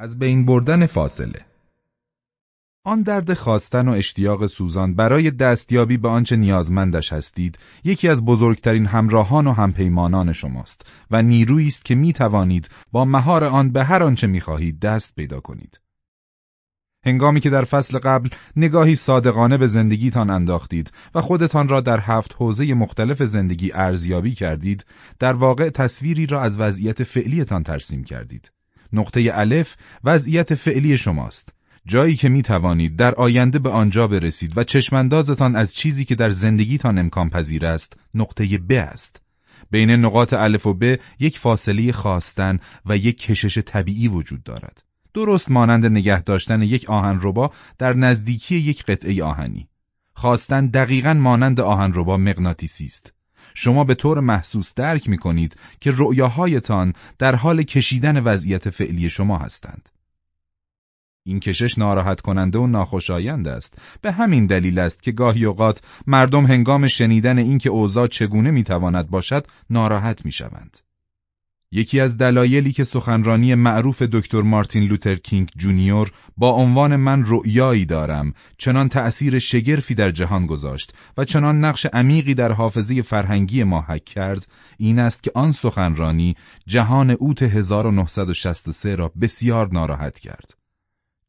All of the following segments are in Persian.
از بین بردن فاصله آن درد خواستن و اشتیاق سوزان برای دستیابی به آنچه نیازمندش هستید یکی از بزرگترین همراهان و همپیمانان شماست و نیرویی است که می توانید با مهار آن به هر آنچه می خواهید دست پیدا کنید. هنگامی که در فصل قبل نگاهی صادقانه به زندگیتان انداختید و خودتان را در هفت حوزه مختلف زندگی ارزیابی کردید، در واقع تصویری را از وضعیت فعلیتان ترسیم کردید. نقطه الف وضعیت فعلی شماست. جایی که می توانید در آینده به آنجا برسید و چشماندازتان از چیزی که در زندگیتان امکان پذیر است نقطه ب است. بین نقاط الف و ب یک فاصله خواستن و یک کشش طبیعی وجود دارد. درست مانند نگه داشتن یک آهنربا در نزدیکی یک قطعه آهنی. خواستن دقیقا مانند آهنربا مغناطیسی است. شما به طور محسوس درک می کنید که رؤیاهایتان در حال کشیدن وضعیت فعلی شما هستند. این کشش ناراحت کننده و ناخوشایند است. به همین دلیل است که گاهی اوقات مردم هنگام شنیدن اینکه اوضاع چگونه می‌تواند باشد ناراحت می‌شوند. یکی از دلایلی که سخنرانی معروف دکتر مارتین لوتر کینگ جونیور با عنوان من رؤیایی دارم چنان تأثیر شگرفی در جهان گذاشت و چنان نقش عمیقی در حافظه فرهنگی ما حک کرد این است که آن سخنرانی جهان اوت 1963 را بسیار ناراحت کرد.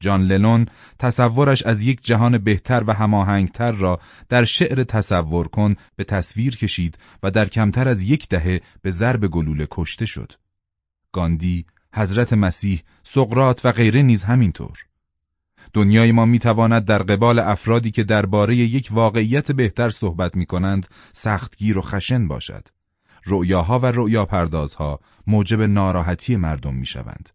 جان لنون تصورش از یک جهان بهتر و هماهنگتر را در شعر تصور کن به تصویر کشید و در کمتر از یک دهه به ضرب گلوله کشته شد. گاندی، حضرت مسیح، سقرات و غیره نیز همینطور. دنیای ما می‌تواند در قبال افرادی که درباره یک واقعیت بهتر صحبت می کنند سختگیر و خشن باشد. رؤیاها و رؤیا پردازها موجب ناراحتی مردم می شوند.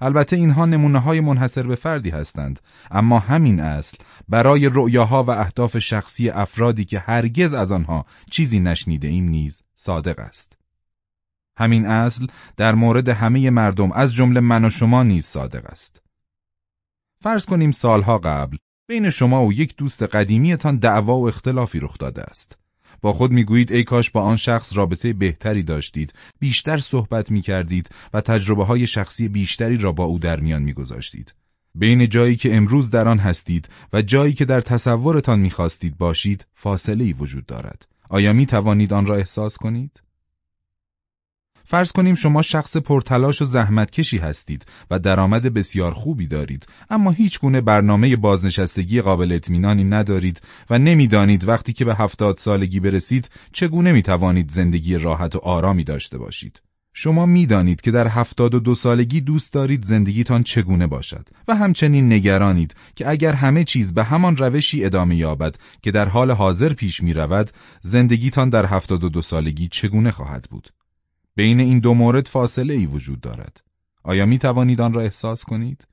البته اینها نمونه های منحصر به فردی هستند. اما همین اصل برای رؤیاها و اهداف شخصی افرادی که هرگز از آنها چیزی نشنیده ایم نیز صادق است. همین اصل در مورد همه مردم از جمله من و شما نیز صادق است. فرض کنیم سالها قبل بین شما و یک دوست قدیمیتان دعوا و اختلافی رخ داده است. با خود می‌گویید ای کاش با آن شخص رابطه بهتری داشتید، بیشتر صحبت می کردید و تجربه های شخصی بیشتری را با او در میان میگذاشتید. بین جایی که امروز در آن هستید و جایی که در تصورتان می‌خواستید باشید، فاصله ای وجود دارد. آیا می توانید آن را احساس کنید؟ فرض کنیم شما شخص پرتلاش و زحمتکشی هستید و درآمد بسیار خوبی دارید اما هیچ گونه برنامه بازنشستگی قابل اطمینانی ندارید و نمی‌دانید وقتی که به هفتاد سالگی برسید چگونه می توانید زندگی راحت و آرامی داشته باشید. شما می‌دانید که در هفتاد و دو سالگی دوست دارید زندگیتان چگونه باشد و همچنین نگرانید که اگر همه چیز به همان روشی ادامه یابد که در حال حاضر پیش می رود زندگیتان در هفتاد و دو سالگی چگونه خواهد بود. بین این دو مورد فاصله ای وجود دارد. آیا می توانید آن را احساس کنید؟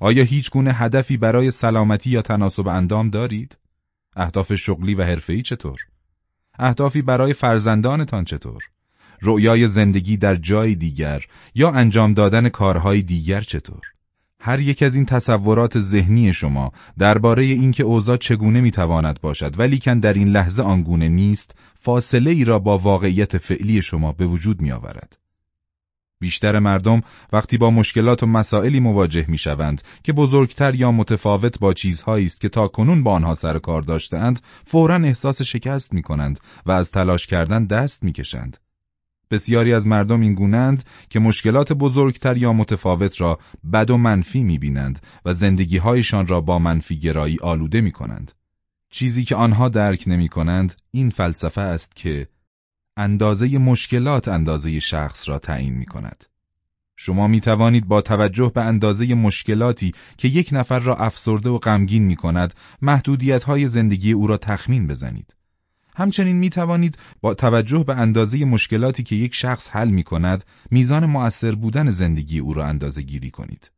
آیا هیچ گونه هدفی برای سلامتی یا تناسب اندام دارید؟ اهداف شغلی و حرفه‌ای چطور؟ اهدافی برای فرزندانتان چطور؟ رؤیای زندگی در جای دیگر یا انجام دادن کارهای دیگر چطور؟ هر یک از این تصورات ذهنی شما درباره اینکه اوضاع چگونه می‌تواند باشد ولیکن در این لحظه آنگونه نیست فاصله ای را با واقعیت فعلی شما به وجود می آورد. بیشتر مردم وقتی با مشکلات و مسائلی مواجه می شوند که بزرگتر یا متفاوت با چیزهایی است که تا کنون با آنها سر کار داشتهاند فورا احساس شکست می کنند و از تلاش کردن دست می کشند. بسیاری از مردم این گونند که مشکلات بزرگتر یا متفاوت را بد و منفی می‌بینند و زندگیهایشان را با منفی گرایی آلوده می کنند. چیزی که آنها درک نمی کنند این فلسفه است که اندازه مشکلات اندازه شخص را تعیین می کند. شما می توانید با توجه به اندازه مشکلاتی که یک نفر را افسرده و غمگین می کند محدودیت های زندگی او را تخمین بزنید. همچنین می توانید با توجه به اندازه مشکلاتی که یک شخص حل می کند میزان مؤثر بودن زندگی او را اندازه گیری کنید.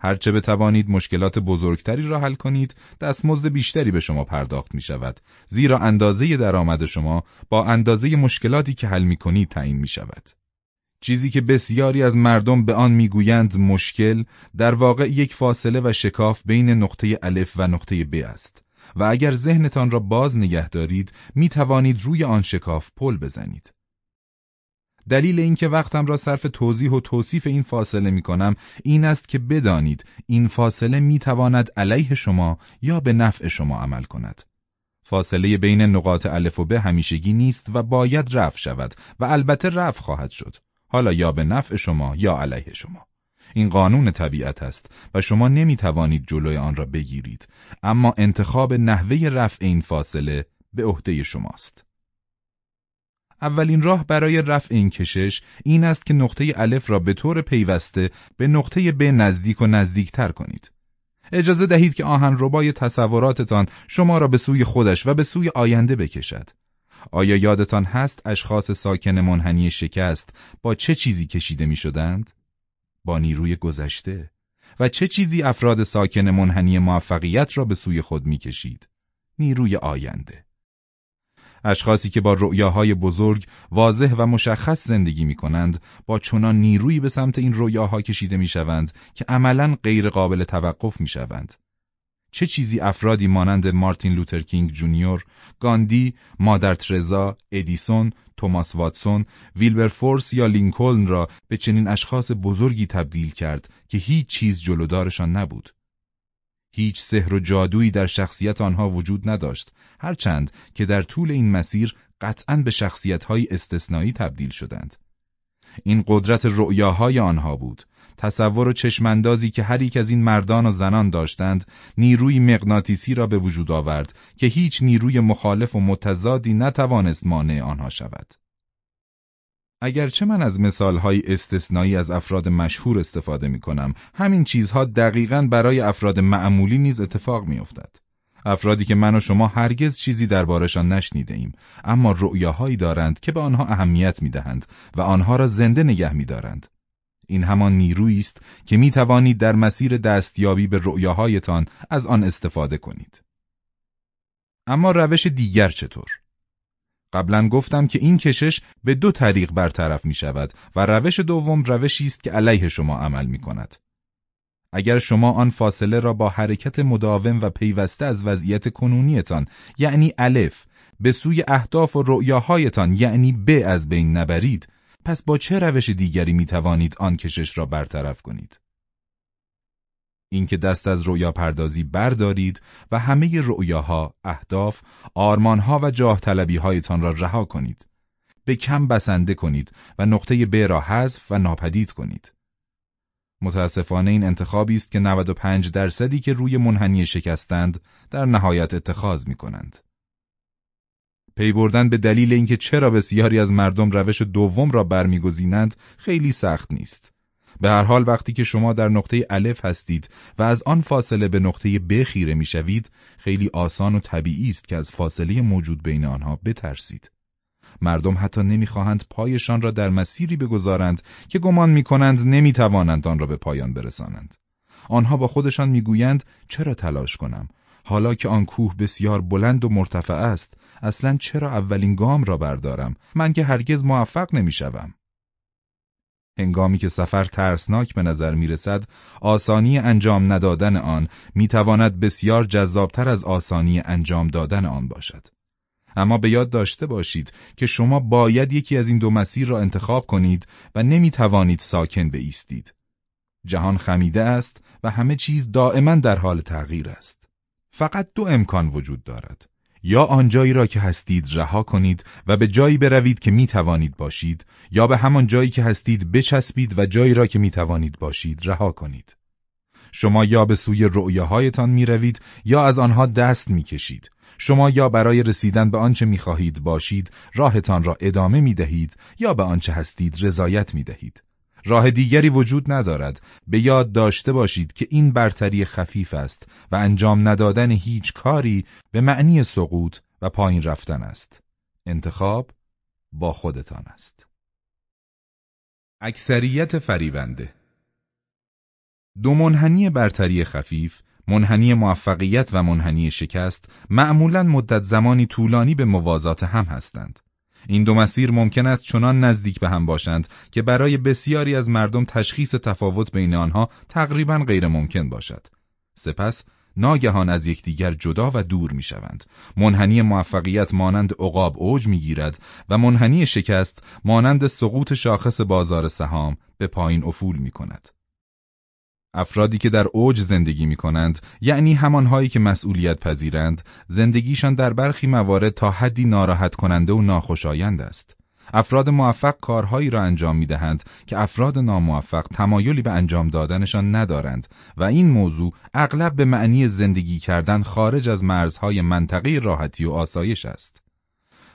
هرچه بتوانید مشکلات بزرگتری را حل کنید دستمزد بیشتری به شما پرداخت می شود زیرا اندازه درآمد شما با اندازه مشکلاتی که حل می کنید تعیین می شود. چیزی که بسیاری از مردم به آن می‌گویند مشکل در واقع یک فاصله و شکاف بین نقطه الف و نقطه ب است و اگر ذهنتان را باز نگه دارید می توانید روی آن شکاف پل بزنید. دلیل اینکه وقتم را صرف توضیح و توصیف این فاصله می کنم این است که بدانید این فاصله می تواند علیه شما یا به نفع شما عمل کند. فاصله بین نقاط الف و به همیشگی نیست و باید رفع شود و البته رفع خواهد شد. حالا یا به نفع شما یا علیه شما. این قانون طبیعت است و شما نمی توانید جلوی آن را بگیرید اما انتخاب نحوه رفع این فاصله به عهده شماست. اولین راه برای رفع این کشش این است که نقطه الف را به طور پیوسته به نقطه ب نزدیک و نزدیکتر کنید. اجازه دهید که آهن ربای تصوراتتان شما را به سوی خودش و به سوی آینده بکشد. آیا یادتان هست اشخاص ساکن منحنی شکست با چه چیزی کشیده می شدند؟ با نیروی گذشته و چه چیزی افراد ساکن منحنی موفقیت را به سوی خود می کشید؟ نیروی آینده. اشخاصی که با رؤیاهای بزرگ واضح و مشخص زندگی می کنند با چنان نیرویی به سمت این رؤیاها کشیده می شوند که عملا غیر قابل توقف می شوند. چه چیزی افرادی مانند مارتین لوتر کینگ جونیور، گاندی، مادر ترزا، ادیسون، توماس واتسون، ویلبرفورس یا لینکلن را به چنین اشخاص بزرگی تبدیل کرد که هیچ چیز جلودارشان نبود. هیچ سحر و جادویی در شخصیت آنها وجود نداشت، هرچند که در طول این مسیر قطعا به شخصیت‌های استثنایی تبدیل شدند. این قدرت رؤیاهای آنها بود، تصور و چشماندازی که هر یک از این مردان و زنان داشتند نیروی مغناطیسی را به وجود آورد که هیچ نیروی مخالف و متضادی نتوانست مانع آنها شود. اگرچه من از مثالهای استثنایی از افراد مشهور استفاده می کنم، همین چیزها دقیقا برای افراد معمولی نیز اتفاق می افتد. افرادی که من و شما هرگز چیزی دربارشان نشنیده ایم، اما رؤیاهایی دارند که به آنها اهمیت می دهند و آنها را زنده نگه می دارند. این همان نیرویی است که می توانید در مسیر دستیابی به رؤیاهایتان از آن استفاده کنید. اما روش دیگر چطور؟ قبلا گفتم که این کشش به دو طریق برطرف می شود و روش دوم روشی است که علیه شما عمل می کند. اگر شما آن فاصله را با حرکت مداوم و پیوسته از وضعیت کنونیتان یعنی الف به سوی اهداف و رؤیاهایتان یعنی ب از بین نبرید پس با چه روش دیگری می توانید آن کشش را برطرف کنید؟ اینکه دست از رویا پردازی بردارید و همه رؤیاها، اهداف، آرمانها و جاه هایتان را رها کنید. به کم بسنده کنید و نقطه ب را حذف و ناپدید کنید. متاسفانه این انتخابی است که 95 درصدی که روی منحنی شکستند در نهایت اتخاذ می کنند. پی بردن به دلیل اینکه چرا بسیاری از مردم روش دوم را برمیگزینند خیلی سخت نیست. به هر حال وقتی که شما در نقطه الف هستید و از آن فاصله به نقطه ب خیره می‌شوید خیلی آسان و طبیعی است که از فاصله موجود بین آنها بترسید. مردم حتی نمی‌خواهند پایشان را در مسیری بگذارند که گمان می‌کنند نمی‌توانند آن را به پایان برسانند. آنها با خودشان می‌گویند چرا تلاش کنم؟ حالا که آن کوه بسیار بلند و مرتفع است، اصلا چرا اولین گام را بردارم؟ من که هرگز موفق نمی‌شوم. هنگامی که سفر ترسناک به نظر می رسد، آسانی انجام ندادن آن می تواند بسیار جذابتر از آسانی انجام دادن آن باشد. اما به یاد داشته باشید که شما باید یکی از این دو مسیر را انتخاب کنید و نمی توانید ساکن بایستید. جهان خمیده است و همه چیز دائما در حال تغییر است. فقط دو امکان وجود دارد. یا آنجایی را که هستید رها کنید و به جایی بروید که می توانید باشید یا به همان جایی که هستید بچسبید و جایی را که می توانید باشید رها کنید. شما یا به سوی رؤیاهایتان می روید یا از آنها دست می کشید. شما یا برای رسیدن به آنچه می خواهید باشید راهتان را ادامه می دهید یا به آنچه هستید رضایت می دهید. راه دیگری وجود ندارد. به یاد داشته باشید که این برتری خفیف است و انجام ندادن هیچ کاری به معنی سقوط و پایین رفتن است. انتخاب با خودتان است. اکثریت فریبنده. دو منحنی برتری خفیف منحنی موفقیت و منحنی شکست معمولا مدت زمانی طولانی به موازات هم هستند. این دو مسیر ممکن است چنان نزدیک به هم باشند که برای بسیاری از مردم تشخیص تفاوت بین آنها تقریبا غیر ممکن باشد. سپس ناگهان از یکدیگر جدا و دور می‌شوند. منحنی موفقیت مانند عقاب اوج می‌گیرد و منحنی شکست مانند سقوط شاخص بازار سهام به پایین افول می کند. افرادی که در اوج زندگی می کنند یعنی همانهایی که مسئولیت پذیرند زندگیشان در برخی موارد تا حدی ناراحت کننده و ناخوشایند است. افراد موفق کارهایی را انجام می دهند که افراد ناموفق تمایلی به انجام دادنشان ندارند و این موضوع اغلب به معنی زندگی کردن خارج از مرزهای منطقه راحتی و آسایش است.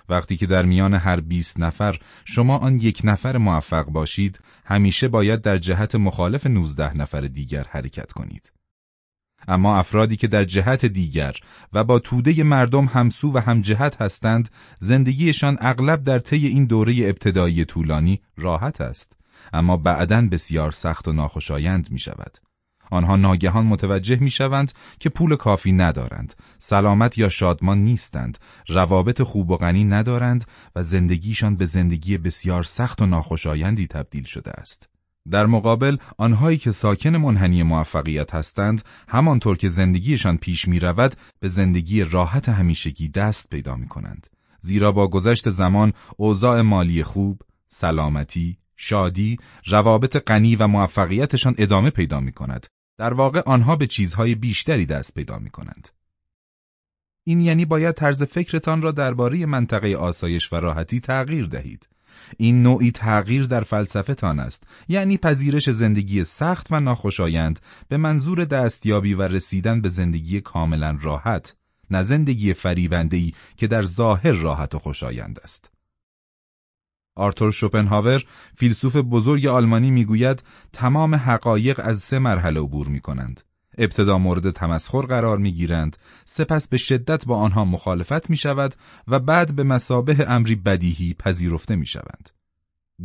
وقتی که در میان هر 20 نفر شما آن یک نفر موفق باشید، همیشه باید در جهت مخالف 19 نفر دیگر حرکت کنید. اما افرادی که در جهت دیگر و با توده مردم همسو و هم جهت هستند، زندگیشان اغلب در طی این دوره ابتدایی طولانی راحت است، اما بعدا بسیار سخت و ناخوشایند می شود. آنها ناگهان متوجه می شوند که پول کافی ندارند، سلامت یا شادمان نیستند، روابط خوب و غنی ندارند و زندگیشان به زندگی بسیار سخت و ناخوشایندی تبدیل شده است. در مقابل آنهایی که ساکن منحنی موفقیت هستند همانطور که زندگیشان پیش می رود به زندگی راحت همیشگی دست پیدا می کنند. زیرا با گذشت زمان اوضاع مالی خوب، سلامتی، شادی، روابط غنی و موفقیتشان ادامه پیدا می کند. در واقع آنها به چیزهای بیشتری دست پیدا می کنند. این یعنی باید طرز فکرتان را درباره منطقه آسایش و راحتی تغییر دهید. این نوعی تغییر در فلسفه است یعنی پذیرش زندگی سخت و ناخوشایند به منظور دستیابی و رسیدن به زندگی کاملا راحت نه زندگی فریبنده‌ای که در ظاهر راحت و خوشایند است آرتور شوپنهاور فیلسوف بزرگ آلمانی می‌گوید تمام حقایق از سه مرحله عبور می کنند. ابتدا مورد تمسخر قرار می گیرند، سپس به شدت با آنها مخالفت می شود و بعد به مسابه امری بدیهی پذیرفته می شوند.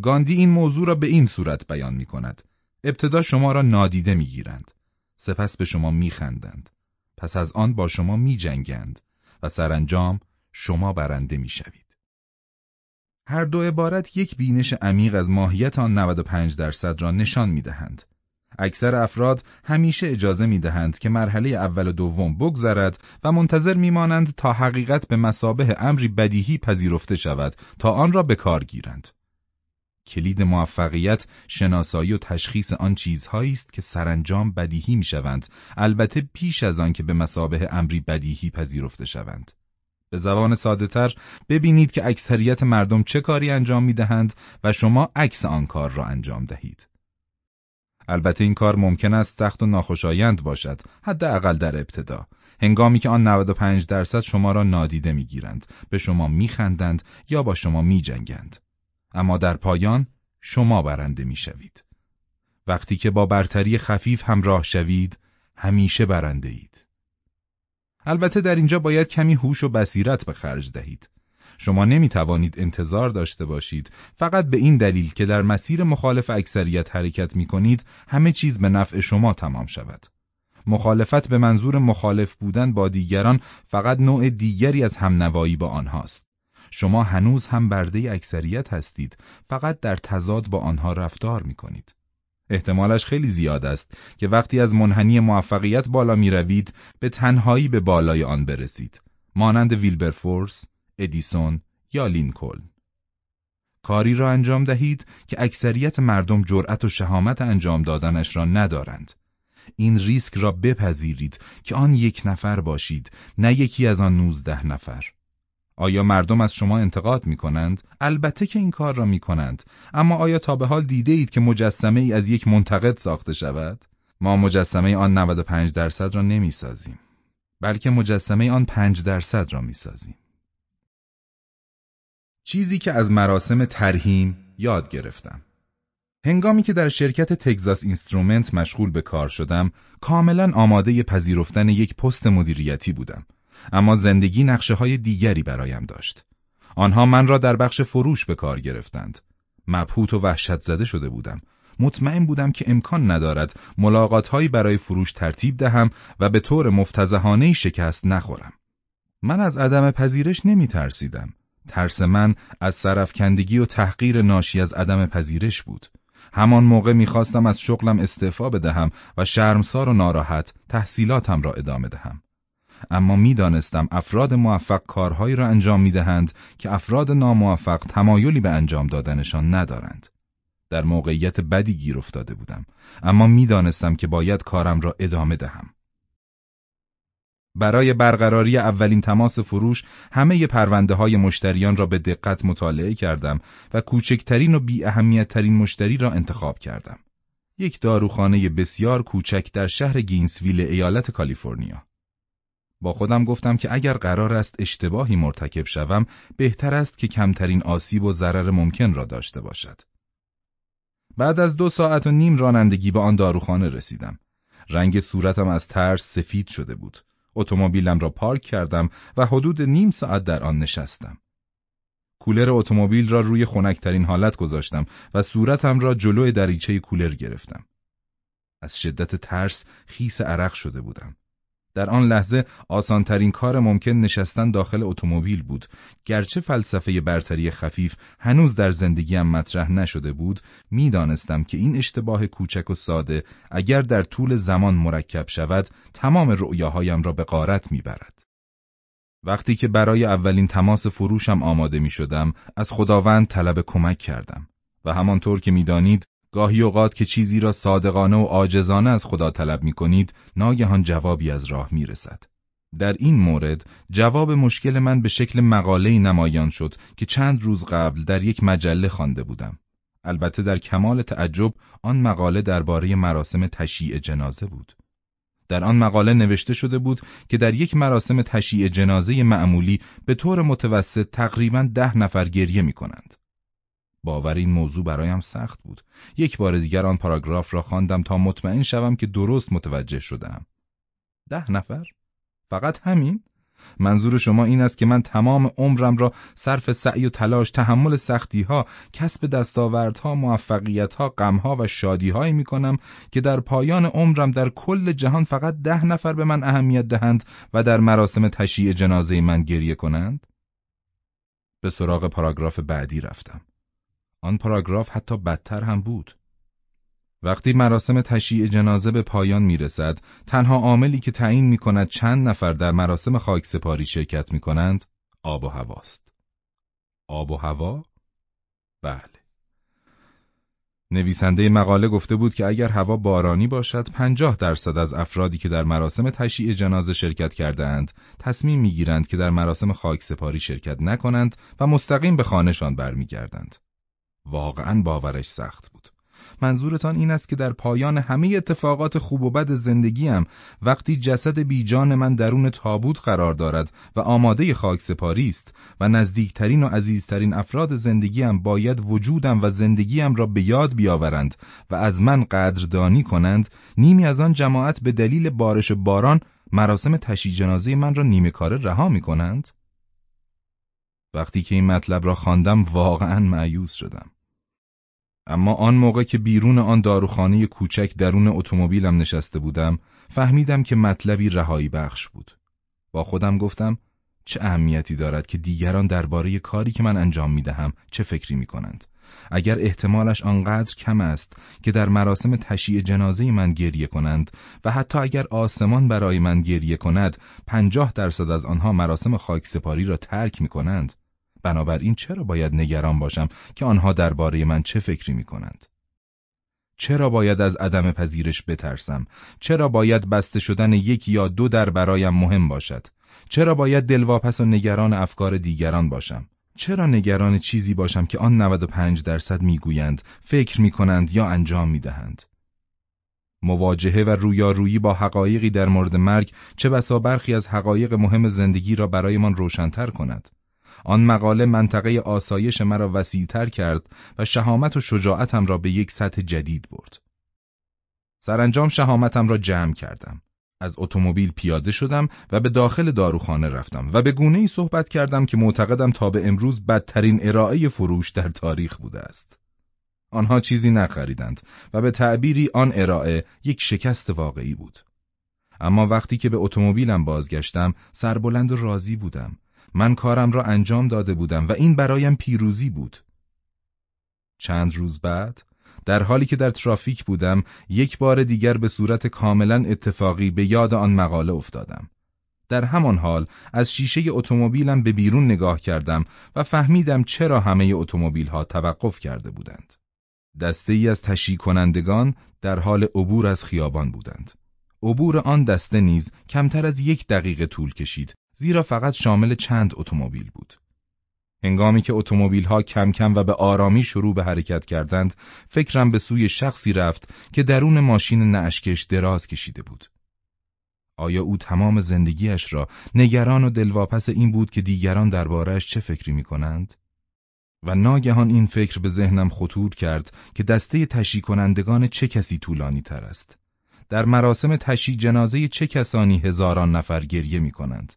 گاندی این موضوع را به این صورت بیان می کند. ابتدا شما را نادیده می گیرند. سپس به شما می خندند. پس از آن با شما می جنگند و سرانجام شما برنده می شوید. هر دو عبارت یک بینش عمیق از ماهیت آن 95 درصد را نشان می دهند. اکثر افراد همیشه اجازه می دهند که مرحله اول و دوم بگذرد و منتظر می مانند تا حقیقت به مسابه امری بدیهی پذیرفته شود تا آن را به کار گیرند. کلید موفقیت شناسایی و تشخیص آن چیزهایی است که سرانجام بدیهی می شوند البته پیش از آن که به مسابه امری بدیهی پذیرفته شوند. به زبان ساده تر ببینید که اکثریت مردم چه کاری انجام می دهند و شما عکس آن کار را انجام دهید. البته این کار ممکن است سخت و ناخوشایند باشد حداقل در ابتدا. هنگامی که آن 95 درصد شما را نادیده می‌گیرند به شما میخندند یا با شما میجنگند. اما در پایان شما برنده می‌شوید. وقتی که با برتری خفیف همراه شوید همیشه برنده اید البته در اینجا باید کمی هوش و بصیرت به خرج دهید شما نمی توانید انتظار داشته باشید فقط به این دلیل که در مسیر مخالف اکثریت حرکت می کنید همه چیز به نفع شما تمام شود. مخالفت به منظور مخالف بودن با دیگران فقط نوع دیگری از همنوایی با آنهاست. شما هنوز هم برده اکثریت هستید فقط در تضاد با آنها رفتار می کنید. احتمالش خیلی زیاد است که وقتی از منحنی موفقیت بالا می روید به تنهایی به بالای آن برسید. مانند ویلبرفورس، ادیسون یا لینکلن. کاری را انجام دهید که اکثریت مردم جرأت و شهامت انجام دادنش را ندارند. این ریسک را بپذیرید که آن یک نفر باشید نه یکی از آن نوزده نفر. آیا مردم از شما انتقاد می کنند؟ البته که این کار را می کنند. اما آیا تا به حال دیده اید که مجسمه ای از یک منتقد ساخته شود؟ ما مجسمه آن 95 درصد را نمی سازیم. بلکه مجسمه آن 5 درصد را می سازیم. چیزی که از مراسم ترحیم یاد گرفتم. هنگامی که در شرکت تگزاس اینسترومنت مشغول به کار شدم، کاملا آماده پذیرفتن یک پست مدیریتی بودم. اما زندگی نقشه های دیگری برایم داشت. آنها من را در بخش فروش به کار گرفتند. مبهوت و وحشت زده شده بودم. مطمئن بودم که امکان ندارد ملاقات برای فروش ترتیب دهم و به طور مفتزهانه شکست نخورم. من از عدم پذیرش نمی ترسیدم. ترس من از سرفکندگی و تحقیر ناشی از عدم پذیرش بود. همان موقع می‌خواستم از شغلم استعفا بدهم و شرمسار و ناراحت تحصیلاتم را ادامه دهم. اما می‌دانستم افراد موفق کارهایی را انجام می‌دهند که افراد ناموفق تمایلی به انجام دادنشان ندارند. در موقعیت بدی گیر افتاده بودم اما می‌دانستم که باید کارم را ادامه دهم. برای برقراری اولین تماس فروش همه پرونده های مشتریان را به دقت مطالعه کردم و کوچکترین و بی اهمیت ترین مشتری را انتخاب کردم. یک داروخانه بسیار کوچک در شهر گینسویل ایالت کالیفرنیا. با خودم گفتم که اگر قرار است اشتباهی مرتکب شوم بهتر است که کمترین آسیب و ضرر ممکن را داشته باشد. بعد از دو ساعت و نیم رانندگی به آن داروخانه رسیدم. رنگ صورتم از ترس سفید شده بود. اتومبیلم را پارک کردم و حدود نیم ساعت در آن نشستم. کولر اتومبیل را روی خنکترین حالت گذاشتم و صورتم را جلوی دریچه کولر گرفتم. از شدت ترس خیس عرق شده بودم. در آن لحظه آسانترین کار ممکن نشستن داخل اتومبیل بود. گرچه فلسفه برتری خفیف هنوز در زندگیم مطرح نشده بود می‌دانستم که این اشتباه کوچک و ساده اگر در طول زمان مرکب شود تمام رؤیاهایم را به غارت می‌برد. وقتی که برای اولین تماس فروشم آماده می شدم از خداوند طلب کمک کردم. و همانطور که می‌دانید گاهی اوقات که چیزی را صادقانه و عاجزانه از خدا طلب می کنید، ناگهان جوابی از راه می رسد. در این مورد جواب مشکل من به شکل مقاله نمایان شد که چند روز قبل در یک مجله خوانده بودم. البته در کمال تعجب آن مقاله درباره مراسم تشییع جنازه بود. در آن مقاله نوشته شده بود که در یک مراسم تشییع جنازه معمولی به طور متوسط تقریبا ده نفر گریه می کنند. باور این موضوع برایم سخت بود. یک بار دیگر آن پاراگراف را خواندم تا مطمئن شوم که درست متوجه شدم. ده نفر؟ فقط همین؟ منظور شما این است که من تمام عمرم را صرف سعی و تلاش، تحمل سختی ها، کسب دستاوردها، موفقیتها، غمها و شادیهایی می کنم که در پایان عمرم در کل جهان فقط ده نفر به من اهمیت دهند و در مراسم تشییع جنازه من گریه کنند؟ به سراغ پاراگراف بعدی رفتم. آن پاراگراف حتی بدتر هم بود. وقتی مراسم تشییع جنازه به پایان می رسد، تنها عاملی که تعیین می کند چند نفر در مراسم خاکسپاری شرکت می کنند، آب و هواست. آب و هوا؟ بله. نویسنده مقاله گفته بود که اگر هوا بارانی باشد، پنجاه درصد از افرادی که در مراسم تشییع جنازه شرکت کردهاند، تصمیم می‌گیرند که در مراسم خاکسپاری شرکت نکنند و مستقیم به خانهشان برمیگردند. واقعا باورش سخت بود. منظورتان این است که در پایان همه اتفاقات خوب و بد زندگیم وقتی جسد بیجان من درون تابوت قرار دارد و آماده خاک سپاری است و نزدیکترین و عزیزترین افراد زندگیم باید وجودم و زندگیم را به یاد بیاورند و از من قدردانی کنند نیمی از آن جماعت به دلیل بارش باران مراسم تشییع جنازه من را نیمه کاره رها می کنند؟ وقتی که این مطلب را خواندم واقعا معیوز شدم. اما آن موقع که بیرون آن داروخانه کوچک درون اتومبیلم نشسته بودم فهمیدم که مطلبی رهایی بخش بود. با خودم گفتم چه اهمیتی دارد که دیگران درباره کاری که من انجام می دهم چه فکری می کنند اگر احتمالش آنقدر کم است که در مراسم تشییع جنازه من گریه کنند و حتی اگر آسمان برای من گریه کند پنجاه درصد از آنها مراسم خاکسپاری را ترک می کنند بنابراین چرا باید نگران باشم که آنها درباره من چه فکری می کنند؟ چرا باید از عدم پذیرش بترسم؟ چرا باید بسته شدن یک یا دو در برایم مهم باشد؟ چرا باید دلواپس و نگران افکار دیگران باشم؟ چرا نگران چیزی باشم که آن 95 درصد می‌گویند، فکر می کنند یا انجام می دهند؟ مواجهه و رویارویی با حقایقی در مورد مرگ چه بسا برخی از حقایق مهم زندگی را برایمان روشنتر کند. آن مقاله منطقه آسایش مرا وسیعتر کرد و شهامت و شجاعتم را به یک سطح جدید برد. سرانجام شهامتم را جمع کردم. از اتومبیل پیاده شدم و به داخل داروخانه رفتم و به گونه ای صحبت کردم که معتقدم تا به امروز بدترین ارائه فروش در تاریخ بوده است. آنها چیزی نخریدند و به تعبیری آن ارائه یک شکست واقعی بود. اما وقتی که به اتومبیلم بازگشتم سربلند و راضی بودم من کارم را انجام داده بودم و این برایم پیروزی بود. چند روز بعد در حالی که در ترافیک بودم یک بار دیگر به صورت کاملا اتفاقی به یاد آن مقاله افتادم. در همان حال از شیشه اتومبیلم به بیرون نگاه کردم و فهمیدم چرا همه اتومبیل ها توقف کرده بودند. دسته ای از تشییع کنندگان در حال عبور از خیابان بودند. عبور آن دسته نیز کمتر از یک دقیقه طول کشید زیرا فقط شامل چند اتومبیل بود. هنگامی که اتومبیل ها کم کم و به آرامی شروع به حرکت کردند، فکرم به سوی شخصی رفت که درون ماشین نعشکش دراز کشیده بود. آیا او تمام زندگیش را نگران و دلواپس این بود که دیگران دربارهش چه فکری می کنند؟ و ناگهان این فکر به ذهنم خطور کرد که دسته تشی کنندگان چه کسی طولانی تر است. در مراسم تشی جنازه چه کسانی هزاران نفر گریه می کنند؟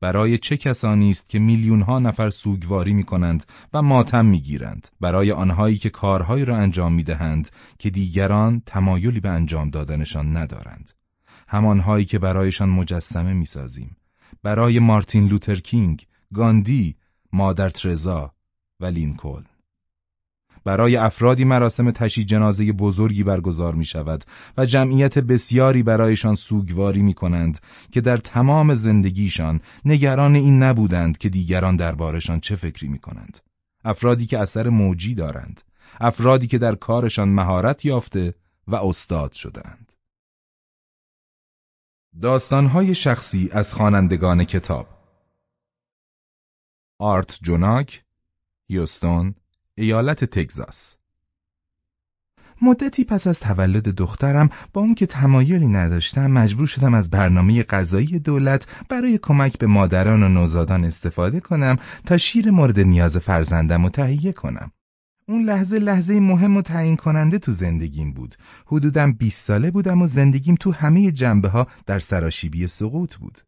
برای چه کسانی است که میلیون ها نفر سوگواری می کنند و ماتم می گیرند؟ برای آنهایی که کارهایی را انجام می دهند که دیگران تمایلی به انجام دادنشان ندارند. همانهایی که برایشان مجسمه می سازیم. برای مارتین لوترکینگ، گاندی، مادر ترزا و لینکلن. برای افرادی مراسم تشی جنازه بزرگی برگزار می شود و جمعیت بسیاری برایشان سوگواری می کنند که در تمام زندگیشان نگران این نبودند که دیگران دربارشان چه فکری می کنند. افرادی که اثر موجی دارند، افرادی که در کارشان مهارت یافته و استاد شدند. داستانهای شخصی از خوانندگان کتاب آرت جوناک، هیوستون، ایالت تگزاس مدتی پس از تولد دخترم با اون که تمایلی نداشتم مجبور شدم از برنامه غذایی دولت برای کمک به مادران و نوزادان استفاده کنم تا شیر مورد نیاز فرزندم و تهیه کنم. اون لحظه لحظه مهم و تعیین کننده تو زندگیم بود. حدودم 20 ساله بودم و زندگیم تو همه جنبه ها در سراشیبی سقوط بود.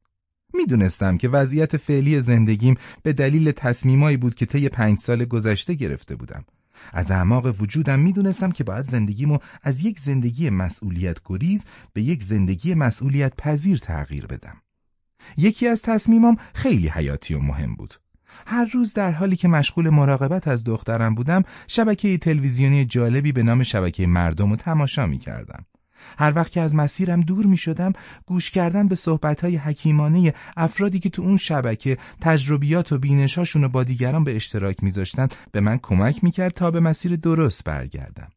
می‌دونستم که وضعیت فعلی زندگیم به دلیل تصمیمایی بود که طی پنج سال گذشته گرفته بودم. از اعماق وجودم می‌دونستم که باید زندگیمو از یک زندگی مسئولیت گریز به یک زندگی مسئولیت پذیر تغییر بدم. یکی از تصمیمام خیلی حیاتی و مهم بود. هر روز در حالی که مشغول مراقبت از دخترم بودم شبکه تلویزیونی جالبی به نام شبکه مردم رو تماشا می کردم. هر وقت که از مسیرم دور می شدم گوش کردن به صحبتهای حکیمانه افرادی که تو اون شبکه تجربیات و بینشاشون رو با دیگران به اشتراک میذاشتن به من کمک می‌کرد تا به مسیر درست برگردم.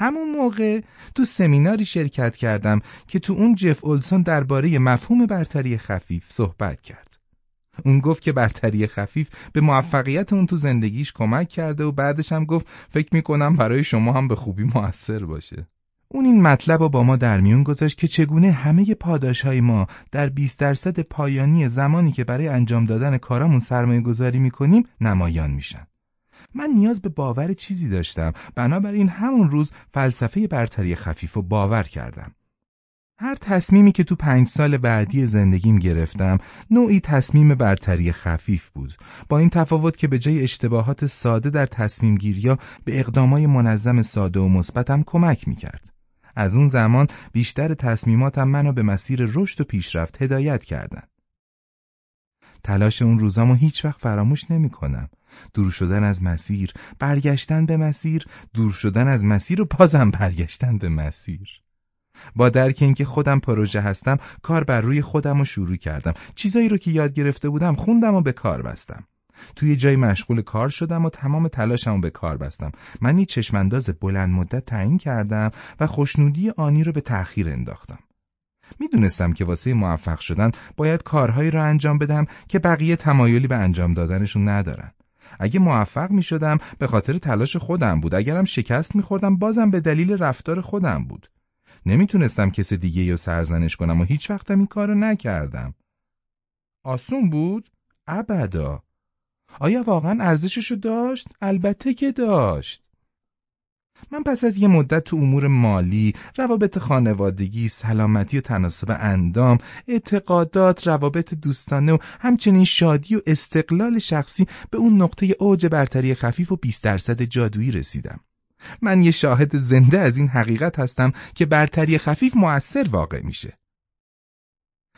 همون موقع تو سمیناری شرکت کردم که تو اون جف اولسون درباره مفهوم برتری خفیف صحبت کرد. اون گفت که برتری خفیف به موفقیت اون تو زندگیش کمک کرده و بعدش هم گفت فکر می‌کنم برای شما هم به خوبی موثر باشه. اون این مطلب رو با ما در میون گذاشت که چگونه همه پاداش های ما در 20 درصد پایانی زمانی که برای انجام دادن کارامون سرمایه گذاری می‌کنیم نمایان میشن. من نیاز به باور چیزی داشتم بنابراین همون روز فلسفه برتری خفیف رو باور کردم. هر تصمیمی که تو پنج سال بعدی زندگیم گرفتم نوعی تصمیم برتری خفیف بود با این تفاوت که به جای اشتباهات ساده در تصمیم گیریا به اقدامای منظم ساده و مثبتم کمک می‌کرد. از اون زمان بیشتر تصمیماتم منو به مسیر رشد و پیشرفت هدایت کردن. تلاش اون روزامو هیچ وقت فراموش نمی کنم. دور شدن از مسیر، برگشتن به مسیر، دور شدن از مسیر و بازم برگشتن به مسیر. با درک اینکه خودم پروژه هستم، کار بر روی خودم رو شروع کردم. چیزایی رو که یاد گرفته بودم خوندم و به کار بستم. توی جای مشغول کار شدم و تمام تلاشمو به کار بستم. من یه چشمانداز بلند مدت تعیین کردم و خوشنودی آنی رو به تأخیر انداختم. می‌دونستم که واسه موفق شدن باید کارهایی را انجام بدم که بقیه تمایلی به انجام دادنشون ندارن. اگه موفق می شدم به خاطر تلاش خودم بود. اگرم شکست می خوردم بازم به دلیل رفتار خودم بود. نمی‌تونستم کس دیگه یا سرزنش کنم و هیچ وقتم این کارو نکردم. آسون بود؟ ابدا. آیا واقعا ارزششو داشت؟ البته که داشت. من پس از یه مدت تو امور مالی، روابط خانوادگی، سلامتی و تناسب اندام، اعتقادات، روابط دوستانه و همچنین شادی و استقلال شخصی به اون نقطه اوج برتری خفیف و 20 درصد جادویی رسیدم. من یه شاهد زنده از این حقیقت هستم که برتری خفیف مؤثر واقع میشه.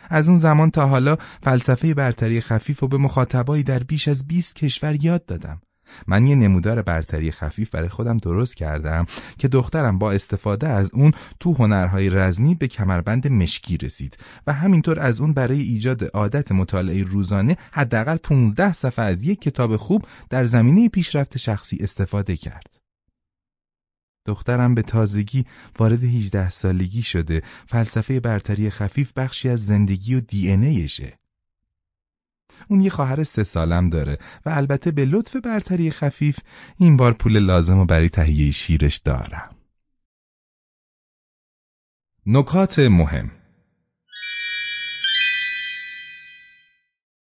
از اون زمان تا حالا فلسفه برتری خفیف و به مخاطبایی در بیش از 20 کشور یاد دادم. من یه نمودار برتری خفیف برای خودم درست کردم که دخترم با استفاده از اون تو هنرهای رزمی به کمربند مشکی رسید و همینطور از اون برای ایجاد عادت مطالعه روزانه حداقل 15 صفحه از یک کتاب خوب در زمینه پیشرفت شخصی استفاده کرد. دخترم به تازگی وارد 18 سالگی شده فلسفه برتری خفیف بخشی از زندگی و دی ایشه. اون یه خواهر سه سالم داره و البته به لطف برتری خفیف این بار پول لازم و برای تهیه شیرش دارم. نکات مهم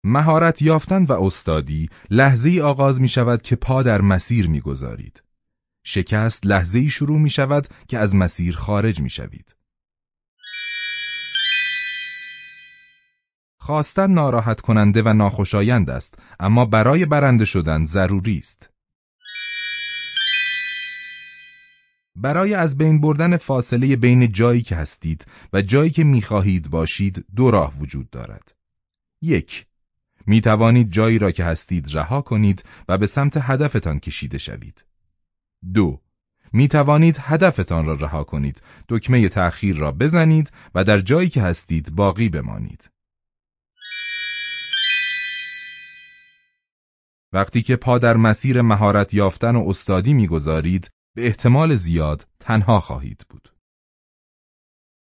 مهارت یافتن و استادی لحظه آغاز می شود که پا در مسیر می گذارید. شکست لحظه شروع می شود که از مسیر خارج می شوید. خواستن ناراحت کننده و ناخوشایند است اما برای برنده شدن ضروری است. برای از بین بردن فاصله بین جایی که هستید و جایی که می‌خواهید باشید دو راه وجود دارد. یک می توانید جایی را که هستید رها کنید و به سمت هدفتان کشیده شوید. دو می توانید هدفتان را رها کنید، دکمه تأخیر را بزنید و در جایی که هستید باقی بمانید. وقتی که پا در مسیر مهارت یافتن و استادی می‌گذارید به احتمال زیاد تنها خواهید بود.